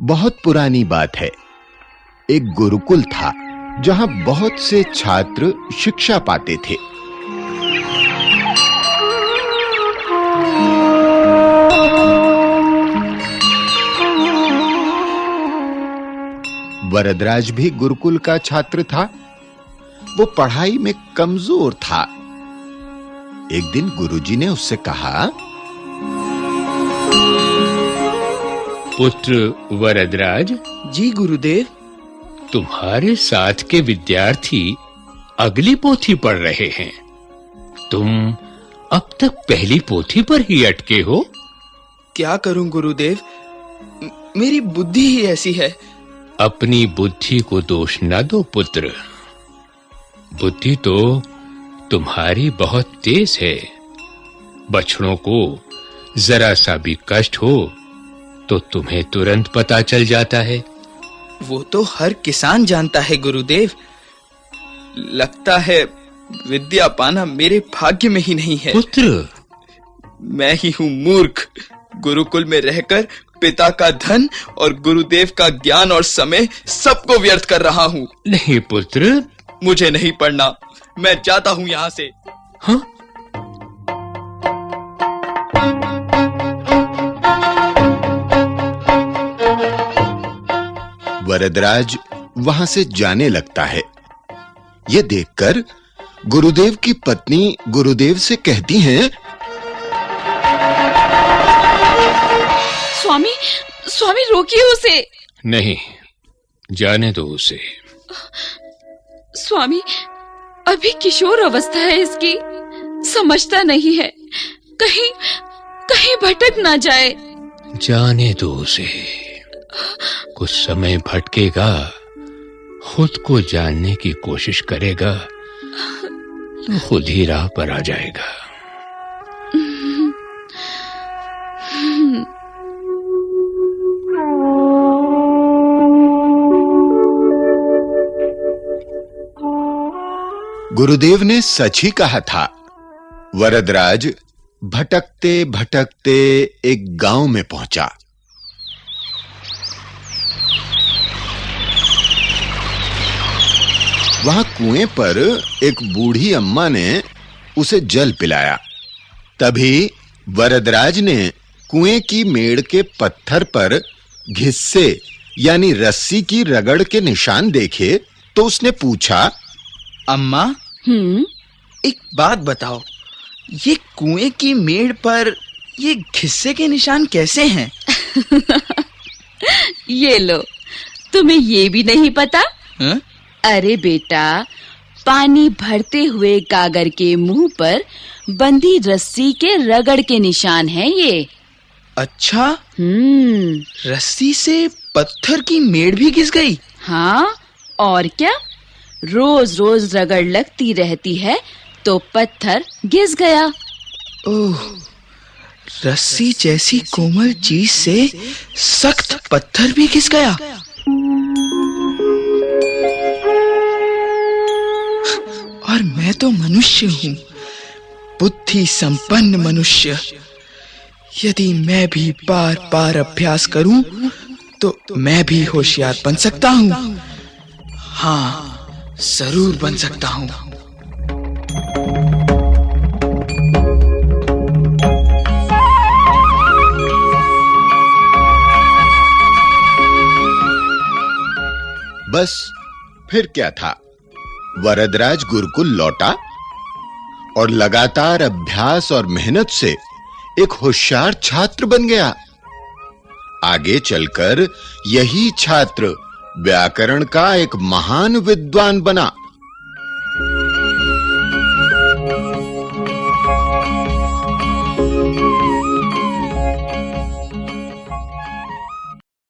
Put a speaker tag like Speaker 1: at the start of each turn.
Speaker 1: बहुत पुरानी बात है। एक गुरुकुल था, जहाँ बहुत से छात्र शिक्षा पाते थे। वरदराज भी गुरुकुल का छात्र था। वो पढ़ाई में कमज़ोर था। एक दिन गुरुजी ने उससे कहा
Speaker 2: पुत्र वरदराज
Speaker 3: जी गुरुदेव।
Speaker 2: तुम्हारे साथ के विद्यार्थी अगली पोथी पढ़ रहे हैं। तुम अब तक पहली पोथी पर ही अटके हो।
Speaker 3: क्या करूँ गुरुदेव? मेरी बुद्धि ही ऐसी है।
Speaker 2: अपनी बुद्धि को दोष न दो पुत्र। बुद्धि तो तुम्हारी बहुत तेज है। बछड़ों को जरा सा भी कष्ट हो तो तुम्हें तुरंत पता चल जाता है।
Speaker 3: वो तो हर किसान जानता है गुरुदेव। लगता है विद्या पाना मेरे भाग्य में ही नहीं है।
Speaker 2: पुत्र!
Speaker 3: मैं ही हूँ मूर्ख। गुरुकुल में रहकर पिता का धन और गुरुदेव का ज्ञान और समय सबको व्यर्थ कर रहा हूँ।
Speaker 2: नहीं पुत्र।
Speaker 3: मुझे नहीं पढ़ना। मैं जाता हूँ यहाँ से।
Speaker 2: हाँ?
Speaker 1: वरदराज वहाँ से जाने लगता है। यह देखकर गुरुदेव की पत्नी गुरुदेव से कहती हैं
Speaker 4: स्वामी स्वामी रोकिए उसे।
Speaker 2: नहीं जाने दो उसे।
Speaker 4: स्वामी अभी किशोर अवस्था है इसकी। समझता नहीं है। कहीं कहीं भटक ना जाए।
Speaker 2: जाने दो उसे। कुछ समय भटकेगा, खुद को जानने की कोशिश करेगा तो खुद ही राह पर आ जाएगा।
Speaker 1: गुरुदेव ने सच ही कहा था, वरदराज भटकते भटकते एक गाँव में पहुँचा। वहाँ कुएँ पर एक बूढ़ी अम्मा ने उसे जल पिलाया। तभी वरदराज ने कुएँ की मेड़ के पत्थर पर घिस्से यानी रस्सी की रगड़ के निशान देखे तो उसने पूछा
Speaker 3: अम्मा
Speaker 4: हम्म।
Speaker 3: एक बात बताओ ये कुएँ की मेड़ पर ये घिस्से के निशान कैसे हैं?
Speaker 4: ये लो तुम्हें ये भी नहीं पता?
Speaker 3: हैं?
Speaker 4: अरे बेटा पानी भरते हुए गागर के मुँह पर बंधी रस्सी के रगड़ के निशान हैं ये।
Speaker 3: अच्छा?
Speaker 4: हम्म।
Speaker 3: रस्सी से पत्थर की मेड़ भी घिस गई?
Speaker 4: हाँ और क्या? रोज रोज रगड़ लगती रहती है तो पत्थर घिस गया।
Speaker 3: ओह रस्सी जैसी कोमल चीज़ से सख्त पत्थर भी घिस गया। मैं तो मनुष्य हूँ। बुद्धि संपन्न मनुष्य। यदि मैं भी बार बार अभ्यास करूँ तो मैं भी होशियार बन सकता हूँ। हाँ ज़रूर बन सकता हूँ।
Speaker 1: बस, फिर क्या था? वरदराज गुरुकुल लौटा और लगातार अभ्यास और मेहनत से एक होशियार छात्र बन गया। आगे चलकर यही छात्र व्याकरण का एक महान विद्वान बना।